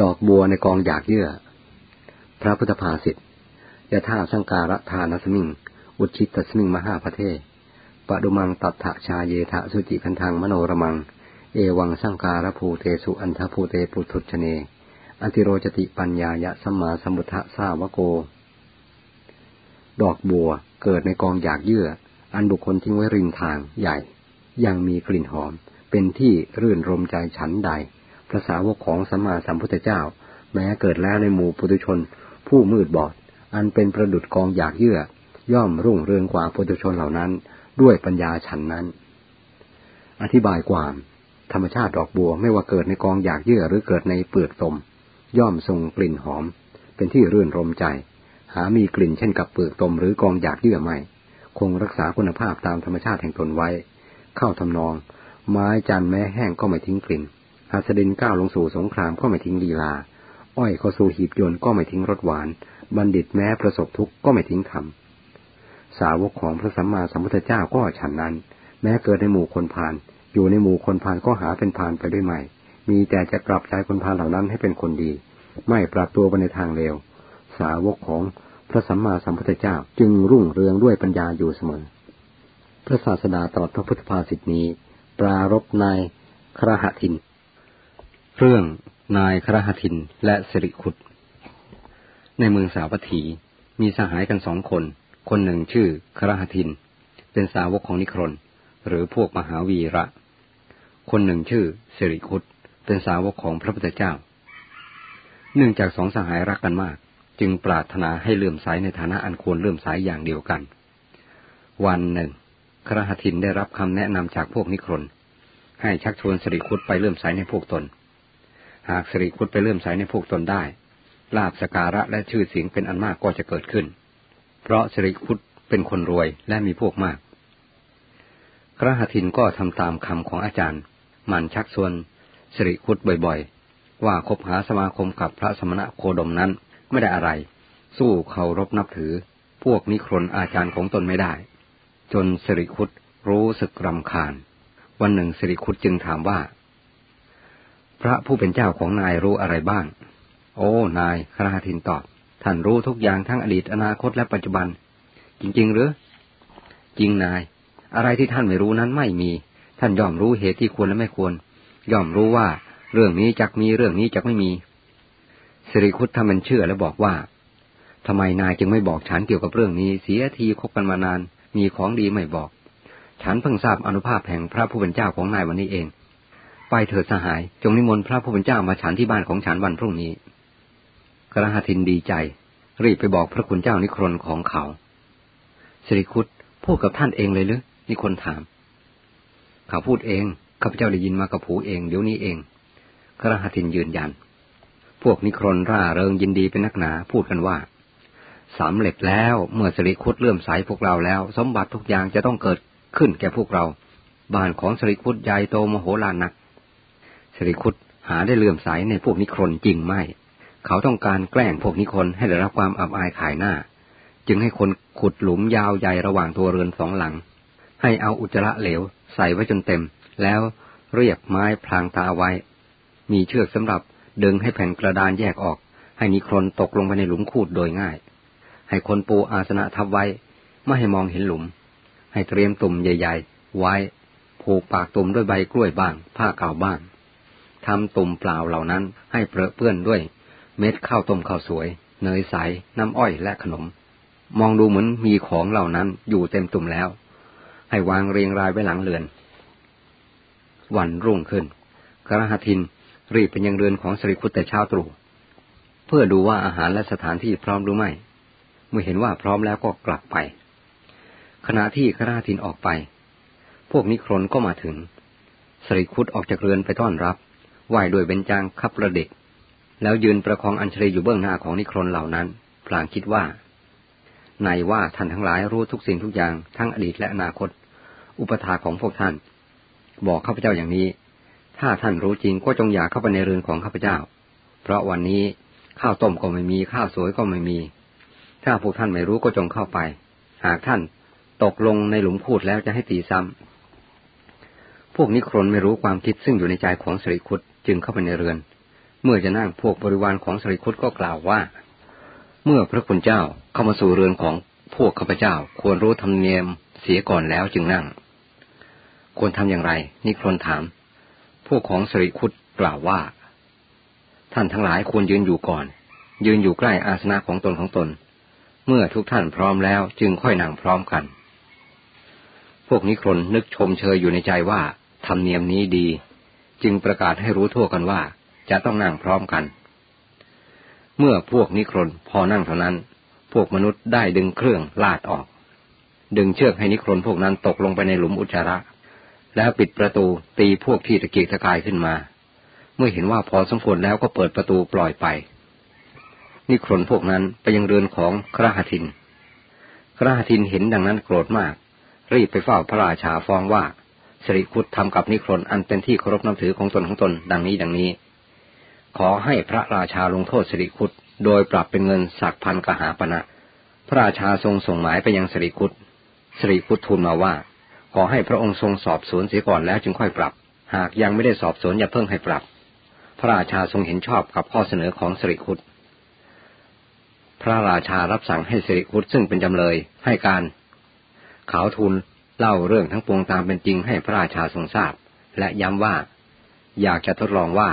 ดอกบัวในกองหยากเยื่อ พระพุทธภาษิตยะท่าสังการะทานสมิง อุชิตตสมิงมหาประเทศปดุมังตัทะชาเยทะสุจิคันทังมโนรมัง เอวังสังการะภูเตสุอันทภูเตปุถุชเน อันติโรจติปัญญายะสัมมาสมุทธะสาวโก ดอกบัวเกิดในกองหยากเยื่อ อันบุคคลทิ้งไว้ริมทางใหญ่ ยังมีกลิ่นหอม เป็นที่รื่นรมใจฉันใด พระสาวกของสัมมาสัมพุทธเจ้า แม้เกิดแล้วในหมู่ปุถุชน ผู้มืดบอด อันเป็นประดุดกองอยากเยื่อ ย่อมรุ่งเรืองกว่าปุถุชนเหล่านั้น ด้วยปัญญาฉันนั้น อธิบายความธรรมชาติดอกบัวไม่ว่าเกิดในกองอยากเยื่อหรือเกิดในเปลือกตม ย่อมทรงกลิ่นหอม เป็นที่รื่นรมใจ หามีกลิ่นเช่นกับเปลือกตมหรือกองอยากเยื่อไม่ คงรักษาคุณภาพตามธรรมชาติแห่งตนไว้ เข้าทำนอง ไม้จันแม้แห้งก็ไม่ทิ้งกลิ่น อาสดินก้าวลงสู่สงครามก็ไม่ทิ้งลีลา อ้อยเข้าสู่หีบยนต์ก็ไม่ทิ้งรสหวาน บัณฑิตแม้ประสบทุกข์ก็ไม่ทิ้งธรรม สาวกของพระสัมมาสัมพุทธเจ้าก็ฉันนั้น แม้เกิดในหมู่คนพาน อยู่ในหมู่คนพานก็หาเป็นพานไปด้วยใหม่ มีแต่จะกลับใจคนพานเหล่านั้นให้เป็นคนดี ไม่ปรับตัวไปในทางเลว สาวกของพระสัมมาสัมพุทธเจ้าจึงรุ่งเรืองด้วยปัญญาอยู่เสมอ พระศาสดาตรัสพระพุทธภาษิตนี้ ปรารบนายครหทิน เรื่องนายครหทินและสิริคุตในเมืองสาวัตถีมีสหายกันสองคน คนหนึ่งชื่อครหทิน เป็นสาวกของนิครน หรือพวกมหาวีระ คนหนึ่งชื่อสิริคุตเป็นสาวกของพระพุทธเจ้า เนื่องจากสองสหายรักกันมาก จึงปรารถนาให้เลื่อมใสในฐานะอันควรเลื่อมใสอย่างเดียวกัน วันหนึ่งครหทินได้รับคำแนะนำจากพวกนิครนให้ชักชวนสิริคุตไปเลื่อมใสในพวกตน หากสิริคุตไปเลื่อมใสในพวกตนได้ ลาบสการะและชื่อเสียงเป็นอันมากก็จะเกิดขึ้น เพราะสิริคุตเป็นคนรวยและมีพวกมาก พระหทินก็ทำตามคำของอาจารย์มันชักชวนสิริคุตบ่อยๆ ว่าคบหาสมาคมกับพระสมณะโคดมนั้นไม่ได้อะไร สู้เคารพนับถือ พวกนิครนอาจารย์ของตนไม่ได้ จนสิริคุตรู้สึกรำคาญ วันหนึ่งสิริคุตจึงถามว่า พระผู้เป็นเจ้าของนายรู้อะไรบ้าง โอ้ นายคราทินตอบ ท่านรู้ทุกอย่างทั้งอดีตอนาคตและปัจจุบัน จริง ๆ หรือ จริงนาย อะไรที่ท่านไม่รู้นั้นไม่มี ท่านย่อมรู้เหตุที่ควรและไม่ควร ย่อมรู้ว่าเรื่องนี้จักมีเรื่องนี้จักไม่มีสิริคุตทำมันเชื่อและบอกว่าทำไมนายจึงไม่บอกฉันเกี่ยวกับเรื่องนี้ เสียทีคบกันมานาน มีของดีไม่บอก ฉันเพิ่งทราบอนุภาพแห่งพระผู้เป็นเจ้าของนายวันนี้เอง ไปเถิดสหาย จงนิมนต์พระผู้เป็นเจ้ามาฉันที่บ้านของฉันวันพรุ่งนี้ กระหัตินดีใจ รีบไปบอกพระคุณเจ้านิครนของเขาสิริคุตพูดกับท่านเองเลยหรือนิคนถาม เขาพูดเองข้าพเจ้าได้ยินมากับผูเองเดี๋ยวนี้เองกระหัตินยืนยัน พวกนิครนร่าเริงยินดีเป็นนักหนาพูดกันว่าสำเร็จแล้วเมื่อสิริคุตเลื่อมใสพวกเราแล้ว สมบัติทุกอย่างจะต้องเกิดขึ้นแก่พวกเรา บ้านของสิริคุตใหญ่โตมโหฬารนัก สิริคุตหาได้เลื่อมใสในพวกนิครนจริงไม่ เขาต้องการแกล้งพวกนิครนให้ได้รับความอับอายขายหน้า จึงให้คนขุดหลุมยาวใหญ่ระหว่างตัวเรือนสองหลัง ให้เอาอุจจาระเหลวใส่ไว้จนเต็ม แล้วเรียบไม้พลางตาไว้ มีเชือกสำหรับดึงให้แผ่นกระดานแยกออก ให้นิครนตกลงไปในหลุมคูดโดยง่าย ให้คนปูอาสนะทับไว้ ไม่ให้มองเห็นหลุม ให้เตรียมตุ่มใหญ่ ๆ ไว้ ผูกปากตุ่มด้วยใบกล้วยบ้าง ผ้าเก่าบ้าง ทำตุ่มเปล่าเหล่านั้นให้เปรอะเปื้อนด้วย เม็ดข้าวต้มข้าวสวย เนยใส น้ำอ้อยและขนม มองดูเหมือนมีของเหล่านั้นอยู่เต็มตุ่มแล้ว ให้วางเรียงรายไว้หลังเรือน วันรุ่งขึ้นกระหัตินรีบเป็นยังเรือนของสริคุตแต่เช้าตรู่เพื่อดูว่าอาหารและสถานที่พร้อมหรือไม่ เมื่อเห็นว่าพร้อมแล้วก็กลับไป ขณะที่กระหัตินออกไป พวกนิครนก็มาถึง สริคุตออกจากเรือนไปต้อนรับ ไหวด้วยเบญจางคับประเด็กแล้วยืนประคองอัญชลีอยู่เบื้องหน้าของนิครนเหล่านั้น พลางคิดว่า ในว่าท่านทั้งหลายรู้ทุกสิ่งทุกอย่างทั้งอดีตและอนาคต อุปถาของพวกท่าน บอกข้าพเจ้าอย่างนี้ ถ้าท่านรู้จริงก็จงอย่าเข้าไปในเรือนของข้าพเจ้า เพราะวันนี้ข้าวต้มก็ไม่มีข้าวสวยก็ไม่มี ถ้าพวกท่านไม่รู้ก็จงเข้าไป หากท่านตกลงในหลุมพูดแล้วจะให้ตีซ้ำพวกนิครนไม่รู้ความคิดซึ่งอยู่ในใจของสริคุต จึงเข้าไปในเรือน เมื่อจะนั่งพวกบริวารของสริคุตก็กล่าวว่า เมื่อพระคุณเจ้าเข้ามาสู่เรือนของพวกข้าพเจ้าควรรู้ธรรมเนียมเสียก่อนแล้วจึงนั่ง ควรทำอย่างไร นิครนถาม พวกของสริคุตกล่าวว่า ท่านทั้งหลายควรยืนอยู่ก่อน ยืนอยู่ใกล้อาสนะของตนของตน เมื่อทุกท่านพร้อมแล้วจึงค่อยนั่งพร้อมกัน พวกนิครนนึกชมเชยอยู่ในใจว่าธรรมเนียมนี้ดี จึงประกาศให้รู้ทั่วกันว่า จะต้องนั่งพร้อมกัน เมื่อพวกนิครนพอนั่งเท่านั้น พวกมนุษย์ได้ดึงเครื่องลาดออก ดึงเชือกให้นิครนพวกนั้นตกลงไปในหลุมอุจจาระ แล้วปิดประตูตีพวกที่ตะเกียกตะกายขึ้นมา เมื่อเห็นว่าพอสมควรแล้วก็เปิดประตูปล่อยไป นิครนพวกนั้นไปยังเรือนของคราหทินคราหทินเห็นดังนั้นโกรธมาก รีบไปเฝ้าพระราชาฟ้องว่า สิริคุตทำกับนิครนอันเป็นที่เคารพนับถือของตนของตน ดังนี้ดังนี้ ขอให้พระราชาลงโทษสิริคุตโดยปรับเป็นเงินสักพันกหาปณะพระราชาทรงส่งหมายไปยังสิริคุตสิริคุตทูลมาว่า ขอให้พระองค์ทรงสอบสวนเสียก่อนแล้วจึงค่อยปรับ หากยังไม่ได้สอบสวนอย่าเพิ่งให้ปรับ พระราชาทรงเห็นชอบกับข้อเสนอของสิริคุตพระราชารับสั่งให้สิริคุตซึ่งเป็นจำเลยให้การเขาทูล เล่าเรื่องทั้งปวงตามเป็นจริงให้พระราชาทรงทราบ และย้ำว่า อยากจะทดลองว่า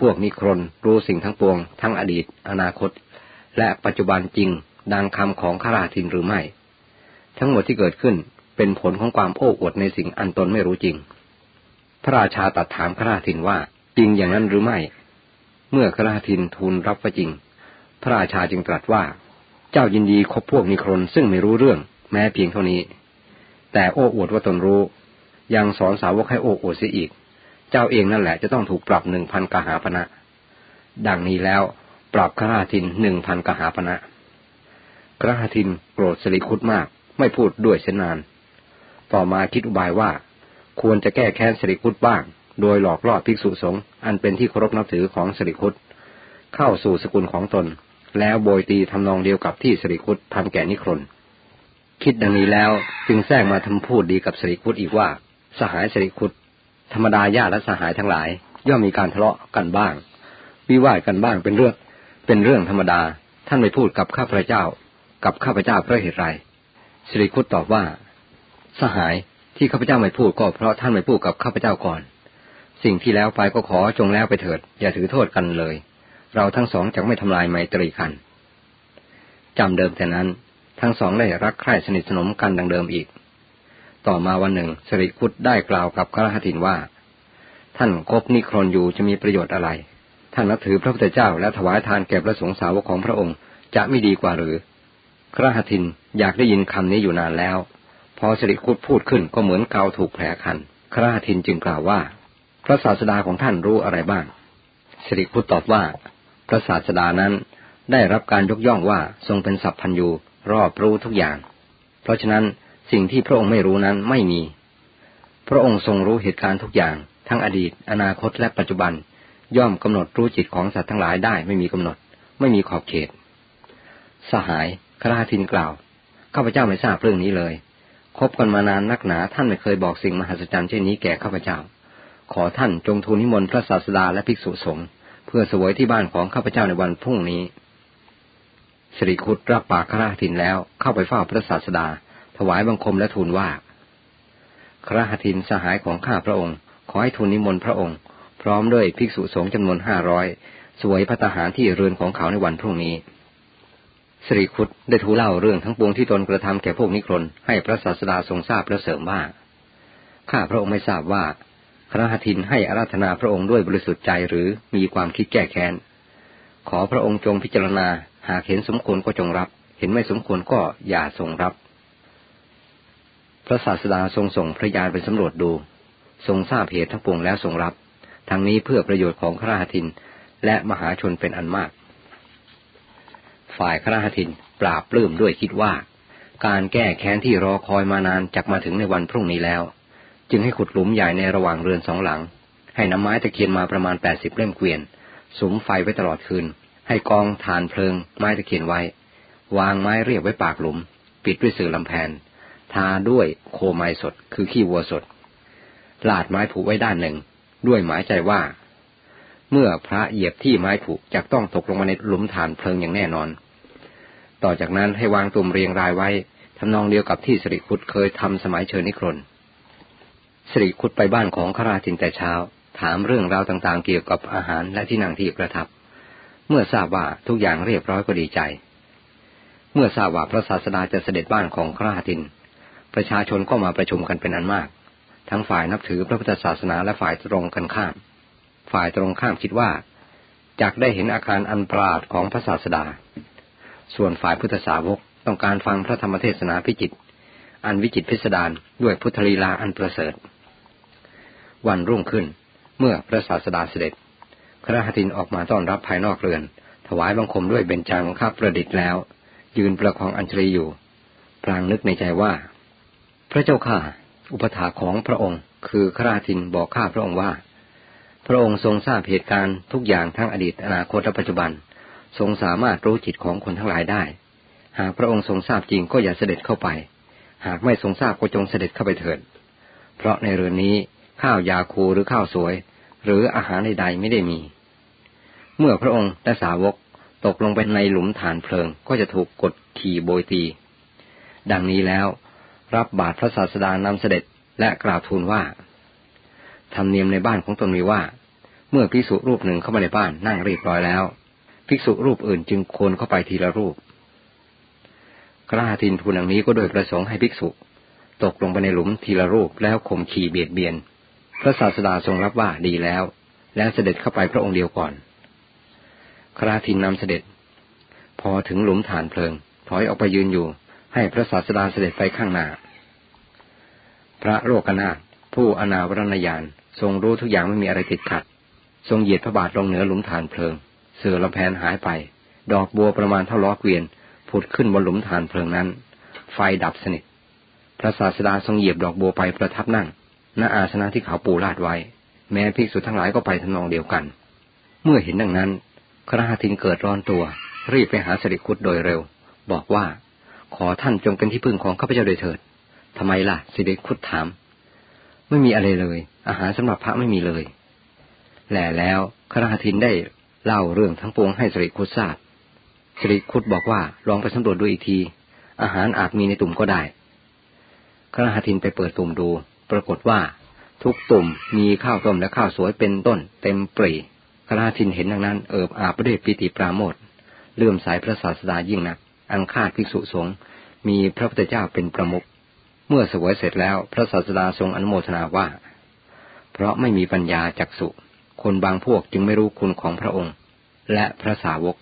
พวกนิครนรู้สิ่งทั้งปวง ทั้งอดีต อนาคต และปัจจุบันจริงดังคำของข้าราชินหรือไม่ ทั้งหมดที่เกิดขึ้นเป็นผลของความโอ้อวดในสิ่งอันตนไม่รู้จริง พระราชาตัดถามข้าราชินว่าจริงอย่างนั้นหรือไม่ เมื่อข้าราชินทูลรับว่าจริง พระราชาจึงตรัสว่า เจ้ายินดีคบพวกนิครนซึ่งไม่รู้เรื่อง แม้เพียงเท่านี้ แต่โอ้อวดว่าตนรู้ ยังสอนสาวกให้โอ้อวดเสียอีก เจ้าเองนั่นแหละจะต้องถูกปรับหนึ่งพันกหาพนะ ดังนี้แล้วปรับคราทินหนึ่งพันกหาพนะคราทินโกรธสิริคุตมาก ไม่พูดด้วยเสนาน ต่อมาคิดอุบายว่า ควรจะแก้แค้นสิริคุตบ้าง โดยหลอกล่อภิกษุสงฆ์อันเป็นที่เคารพนับถือของสิริคุตเข้าสู่สกุลของตน แล้วโบยตีทำนองเดียวกับที่สิริคุตทำแก่นิครน คิดดังนี้แล้วจึงแทรกมาทำพูดดีกับสริคุตอีกว่า สหายสริคุตธรรมดาญาติและสหายทั้งหลาย ย่อมมีการทะเลาะกันบ้าง วิวาทกันบ้างเป็นเรื่อง เป็นเรื่องธรรมดา ท่านไม่พูดกับข้าพระเจ้า กับข้าพเจ้าเพราะเหตุไรสริคุตตอบว่า สหายที่ข้าพเจ้าไม่พูดก็เพราะท่านไม่พูดกับข้าพเจ้าก่อน สิ่งที่แล้วไปก็ขอจงแล้วไปเถิด อย่าถือโทษกันเลย เราทั้งสองจะไม่ทำลายไมตรีกันจำเดิมแต่นั้น ทั้งสองได้รักใคร่สนิทสนมกันดังเดิมอีก ต่อมาวันหนึ่งสริคุตได้กล่าวกับครหตินว่า ท่านคบนิครนอยู่จะมีประโยชน์อะไร ท่านนับถือพระพุทธเจ้าและถวายทานแก่พระสงฆ์สาวกของพระองค์จะไม่ดีกว่าหรือครหตินอยากได้ยินคำนี้อยู่นานแล้ว พอสริคุตพูดขึ้นก็เหมือนเกาถูกแผลคันครหตินจึงกล่าวว่า พระศาสดาของท่านรู้อะไรบ้างสริคุตตอบว่า พระศาสดานั้นได้รับการยกย่องว่าทรงเป็นสัพพัญญู รอบรู้ทุกอย่าง เพราะฉะนั้นสิ่งที่พระองค์ไม่รู้นั้นไม่มี พระองค์ทรงรู้เหตุการณ์ทุกอย่าง ทั้งอดีต อนาคตและปัจจุบัน ย่อมกำหนดรู้จิตของสัตว์ทั้งหลายได้ไม่มีกำหนด ไม่มีขอบเขต สหายคราทินกล่าวข้าพเจ้าไม่ทราบเรื่องนี้เลยคบกันมานานนักหนาท่านไม่เคยบอกสิ่งมหัศจรรย์เช่นนี้แก่ข้าพเจ้า ขอท่านจงทูลนิมนต์พระศาสดาและภิกษุสงฆ์เพื่อสวยที่บ้านของข้าพเจ้าในวันพรุ่งนี้ สิริคุตรับปากคราทินแล้วเข้าไปเฝ้าพระศาสดา ถวายบังคมและทูลว่าคราหทินสหายของข้าพระองค์ ขอให้ทูลนิมนต์พระองค์ พร้อมด้วยภิกษุสงฆ์จำนวนห้าร้อยสวยพัตหารที่เรือนของเขาในวันพรุ่งนี้สิริคุตได้ทูลเล่าเรื่องทั้งปวงที่ตนกระทำแก่พวกนิครนให้พระศาสดาทรงทราบและเสริมว่า ข้าพระองค์ไม่ทราบว่าคราหทินให้อาราธนาพระองค์ด้วยบริสุทธิ์ใจหรือมีความคิดแก้แค้น ขอพระองค์จงพิจารณา หากเห็นสมควรก็จงรับ เห็นไม่สมควรก็อย่าทรงรับ พระศาสดาทรงส่งพระยานไปสำรวจดู ทรงทราบเหตุทั้งปวงแล้วทรงรับ ทั้งนี้เพื่อประโยชน์ของคราหทินและมหาชนเป็นอันมาก ฝ่ายคราหทินปราบปลื้มด้วยคิดว่า การแก้แค้นที่รอคอยมานานจักมาถึงในวันพรุ่งนี้แล้ว จึงให้ขุดหลุมใหญ่ในระหว่างเรือนสองหลัง ให้น้ำไม้ตะเคียนมาประมาณแปดสิบเล่มเกวียนสมไฟไว้ตลอดคืน ให้กองฐานเพลิงไม้ตะเคียนไว้ วางไม้เรียบไว้ปากหลุม ปิดด้วยสื่อลำแพน ทาด้วยโคไม้สด คือขี้วัวสด ลาดไม้ผูกไว้ด้านหนึ่ง ด้วยหมายใจว่า เมื่อพระเหยียบที่ไม้ผูกจะต้องตกลงมาในหลุมฐานเพลิงอย่างแน่นอน ต่อจากนั้นให้วางตุ่มเรียงรายไว้ทำนองเดียวกับที่สิริคุตเคยทำสมัยเชิญนิครนสิริคุตไปบ้านของขราจินแต่เช้า ถามเรื่องราวต่างๆเกี่ยวกับอาหารและที่นั่งที่ประทับ เมื่อทราบว่าทุกอย่างเรียบร้อยก็ดีใจ เมื่อทราบว่าพระศาสดาจะเสด็จบ้านของขราจิน ประชาชนก็มาประชุมกันเป็นอันมาก ทั้งฝ่ายนับถือพระพุทธศาสนาและฝ่ายตรงกันข้าม ฝ่ายตรงข้ามคิดว่าจากได้เห็นอาคารอันปราดของพระศาสดา ส่วนฝ่ายพุทธสาวกต้องการฟังพระธรรมเทศนาพิจิต อันวิจิตพิสดารด้วยพุทธลีลาอันประเสริฐ วันรุ่งขึ้นเมื่อพระศาสดาเสด็จ ครหตินออกมาต้อนรับภายนอกเรือน ถวายบังคมด้วยเบญจังข้าประดิษฐ์แล้ว ยืนประคองอัญชลีอยู่พลางนึกในใจว่า พระเจ้าข้าอุปถาของพระองค์ คือคราทินบอกข้าพระองค์ว่า พระองค์ทรงทราบเหตุการณ์ทุกอย่างทั้งอดีตอนาคตและปัจจุบัน ทรงสามารถรู้จิตของคนทั้งหลายได้ หากพระองค์ทรงทราบจริงก็อย่าเสด็จเข้าไป หากไม่ทรงทราบก็จงเสด็จเข้าไปเถิด เพราะในเรือนนี้ข้าวยาคูหรือข้าวสวย หรืออาหารใดๆไม่ได้มี เมื่อพระองค์และสาวกตกลงไปในหลุมฐานเพลิงก็จะถูกกดขี่โบยตี ดังนี้แล้วรับบาตรพระศาสดานำเสด็จและกราบทูลว่าธรรมเนียมในบ้านของตนมีว่า เมื่อภิกษุรูปหนึ่งเข้ามาในบ้านนั่งเรียบร้อยแล้ว ภิกษุรูปอื่นจึงโคนเข้าไปทีละรูปกราทินทูลอย่างนี้ก็โดยประสงค์ให้ภิกษุ ตกลงไปในหลุมทีละรูปแล้วข่มขี่เบียดเบียน พระศาสดาทรงรับว่าดีแล้ว แล้วเสด็จเข้าไปพระองค์เดียวก่อน คราทินนำเสด็จ พอถึงหลุมฐานเพลิง ถอยออกไปยืนอยู่ ให้พระศาสดาเสด็จไปข้างหน้า พระโลกนาถผู้อนาวรณญาณทรงรู้ทุกอย่างไม่มีอะไรติดขัด ทรงเหยียดพระบาทลงเหนือหลุมฐานเพลิง เสือลำแพนหายไป ดอกบัวประมาณเท่าล้อเกวียนผุดขึ้นบนหลุมฐานเพลิงนั้น ไฟดับสนิท พระศาสดาทรงเหยียบดอกบัวไปประทับนั่งณอาสนะที่เขาปูลาดไว้ แม้ภิกษุทั้งหลายก็ไปทำนองเดียวกัน เมื่อเห็นดังนั้น คราทินเกิดร้อนตัว รีบไปหาสิริคุตโดยเร็ว บอกว่า ขอท่านจงเป็นที่พึ่งของข้าพเจ้าโดยเถิดทำไมล่ะสิเดคุดถาม ไม่มีอะไรเลย อาหารสำหรับพระไม่มีเลยแหล่แล้วคราทินได้เล่าเรื่องทั้งปวงให้สิริคุดทราบสิริคุดบอกว่าลองไปสำรวจดูอีกที อาหารอาจมีในตุ่มก็ได้คราทินไปเปิดตุ่มดู ปรากฏว่า ทุกตุ่มมีข้าวต้มและข้าวสวยเป็นต้น เต็มปรี คราทินเห็นดังนั้น เอิบอาบด้วยปิติปราโมทเลื่อมสายพระศาสดายิ่งนัก อังคาดภิกษุสงฆ์มีพระพุทธเจ้าเป็นประมุขเมื่อสวยเสร็จแล้วพระศาสดาทรงอนุโมทนาว่า เพราะไม่มีปัญญาจักสุคนบางพวกจึงไม่รู้คุณของพระองค์ และพระสาวก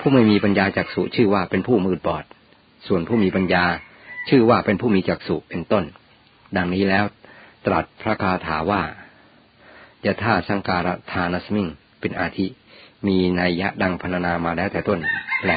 ผู้ไม่มีปัญญาจักสุชื่อว่าเป็นผู้มืดบอด ส่วนผู้มีปัญญาชื่อว่าเป็นผู้มีจักสุเป็นต้น ดังนี้แล้วตรัสพระคาถาว่า ยะท่าสังการทานสมิง เป็นอาทิ มีนัยยะดังพรรณนามาแล้วแต่ต้นแปล